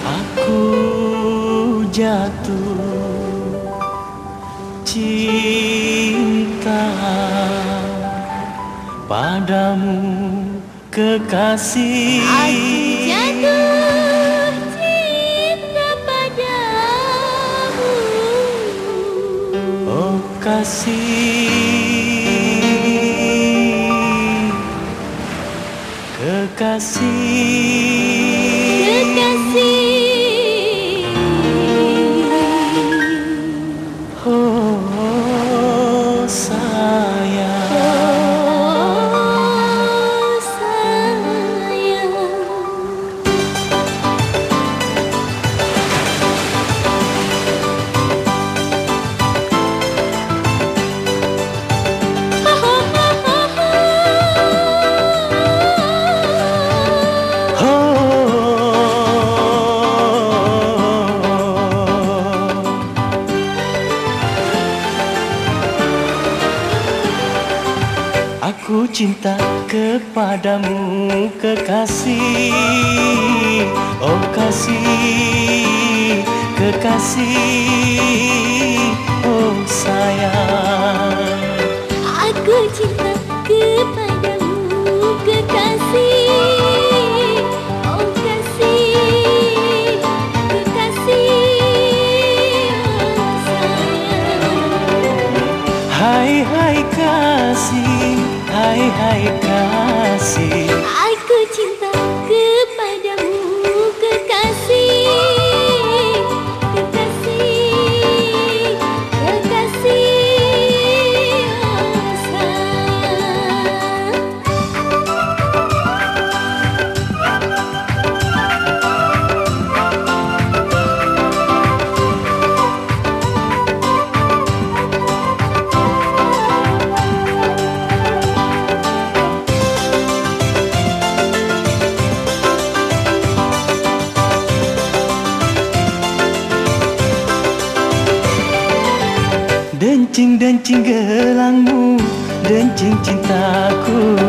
Aku jatuh cinta padamu kekasih. Aku jatuh cinta padamu. Oh kasih Kekasih Aku cinta kepadamu kekasih. Oh kasih Kekasih. Oh sayang. Aku cinta kepadamu kekasih. Oh kasih Kekasih. Oh sayang. Hai hai kasih Hai hai kasih Dencing-dencing gelangmu Dencing cintaku.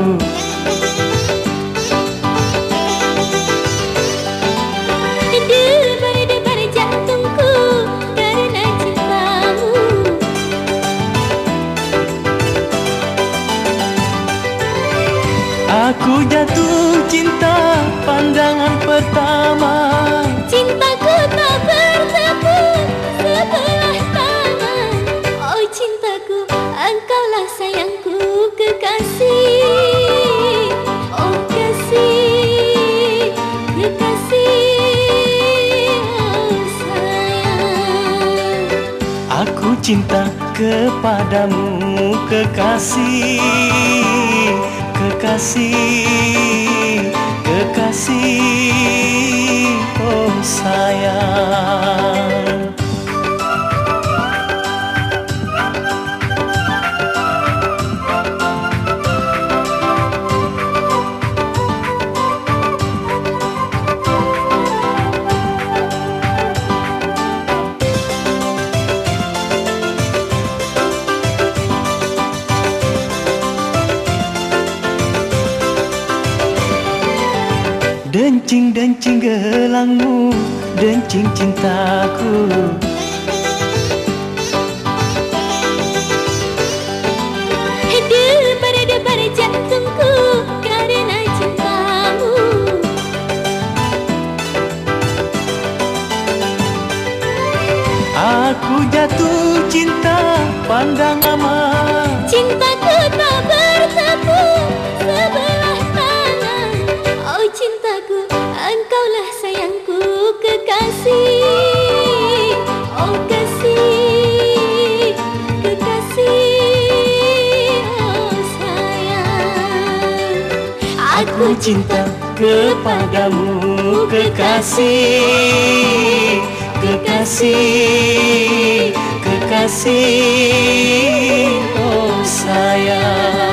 Debar-debar jantungku karena cintamu. Aku jatuh cinta pandangan pertama cinta kepadamu kekasih Kekasih Dencing-dencing gelangmu Dencing cintaku. Debar-debar jantungku karena cintamu. Aku jatuh cinta pandang amat Aku cinta kepadamu kekasih Kekasih Kekasih Oh sayang